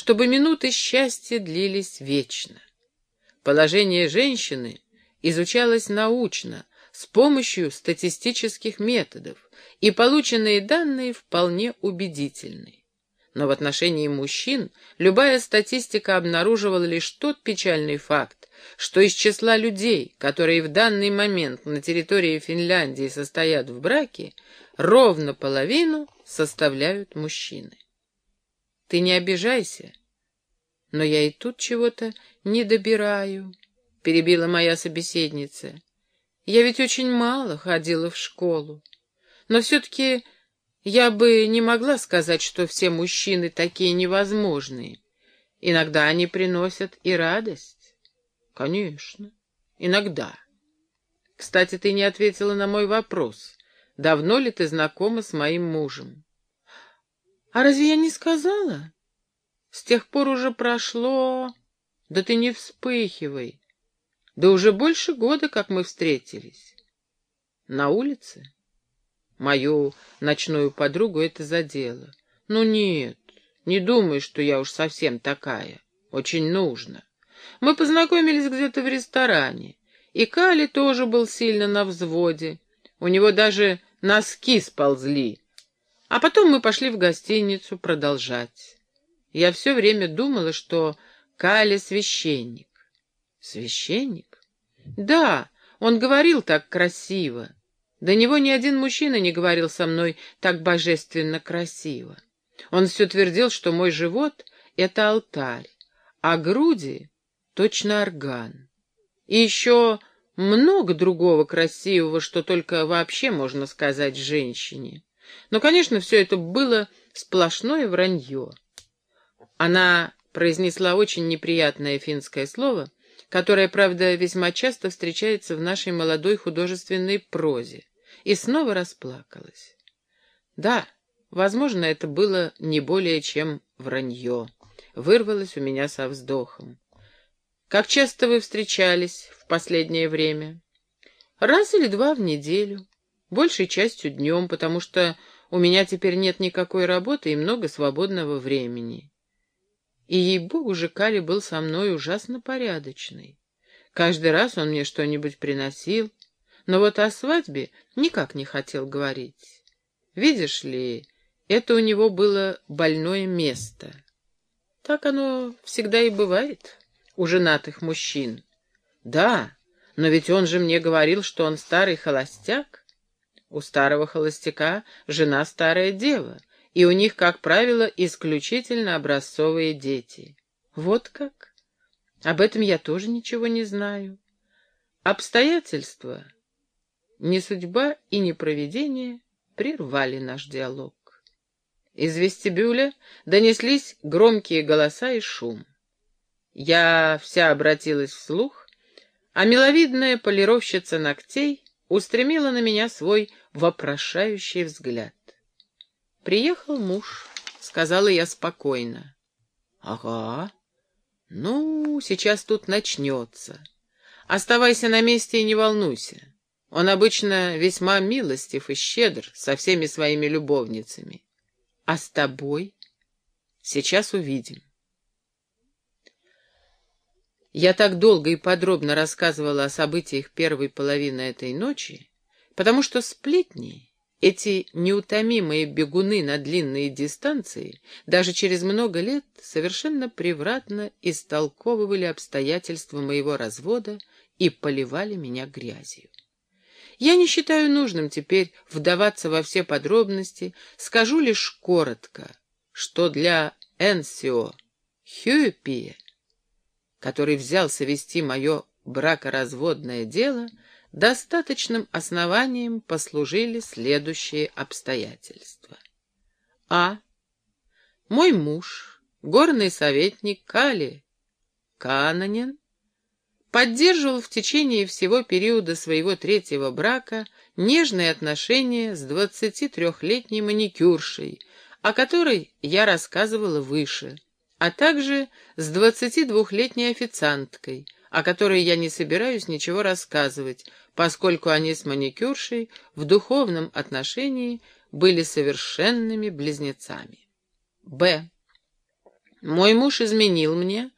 чтобы минуты счастья длились вечно. Положение женщины изучалось научно, с помощью статистических методов, и полученные данные вполне убедительны. Но в отношении мужчин любая статистика обнаруживала лишь тот печальный факт, что из числа людей, которые в данный момент на территории Финляндии состоят в браке, ровно половину составляют мужчины. Ты не обижайся, но я и тут чего-то не добираю, — перебила моя собеседница. Я ведь очень мало ходила в школу, но все-таки я бы не могла сказать, что все мужчины такие невозможные. Иногда они приносят и радость. Конечно, иногда. Кстати, ты не ответила на мой вопрос. Давно ли ты знакома с моим мужем? А разве я не сказала? С тех пор уже прошло... Да ты не вспыхивай. Да уже больше года, как мы встретились. На улице? Мою ночную подругу это задело. Ну нет, не думай, что я уж совсем такая. Очень нужно. Мы познакомились где-то в ресторане. И Кали тоже был сильно на взводе. У него даже носки сползли. А потом мы пошли в гостиницу продолжать. Я все время думала, что Кали священник. Священник? Да, он говорил так красиво. До него ни один мужчина не говорил со мной так божественно красиво. Он все твердил, что мой живот — это алтарь, а груди — точно орган. И еще много другого красивого, что только вообще можно сказать женщине. Но, конечно, все это было сплошное вранье. Она произнесла очень неприятное финское слово, которое, правда, весьма часто встречается в нашей молодой художественной прозе и снова расплакалась. Да, возможно, это было не более чем вранье. Вырвалось у меня со вздохом. Как часто вы встречались в последнее время? Раз или два в неделю. Большей частью днем, потому что у меня теперь нет никакой работы и много свободного времени. И, ей-богу же, Кали был со мной ужасно порядочный. Каждый раз он мне что-нибудь приносил, но вот о свадьбе никак не хотел говорить. Видишь ли, это у него было больное место. Так оно всегда и бывает у женатых мужчин. Да, но ведь он же мне говорил, что он старый холостяк. У старого холостяка жена старая дева, и у них, как правило, исключительно образцовые дети. Вот как? Об этом я тоже ничего не знаю. Обстоятельства ни судьба и ни провидение прервали наш диалог. Из вестибюля донеслись громкие голоса и шум. Я вся обратилась вслух, а миловидная полировщица ногтей устремила на меня свой вопрошающий взгляд. «Приехал муж», — сказала я спокойно. «Ага. Ну, сейчас тут начнется. Оставайся на месте и не волнуйся. Он обычно весьма милостив и щедр со всеми своими любовницами. А с тобой? Сейчас увидим. Я так долго и подробно рассказывала о событиях первой половины этой ночи, потому что сплетни, эти неутомимые бегуны на длинные дистанции, даже через много лет совершенно превратно истолковывали обстоятельства моего развода и поливали меня грязью. Я не считаю нужным теперь вдаваться во все подробности, скажу лишь коротко, что для Энсио Хюпия, который взялся вести мое бракоразводное дело, достаточным основанием послужили следующие обстоятельства. А. Мой муж, горный советник Кали Кананин, поддерживал в течение всего периода своего третьего брака нежные отношения с 23-летней маникюршей, о которой я рассказывала выше, а также с 22-летней официанткой, о которой я не собираюсь ничего рассказывать, поскольку они с маникюршей в духовном отношении были совершенными близнецами. Б. Мой муж изменил мне,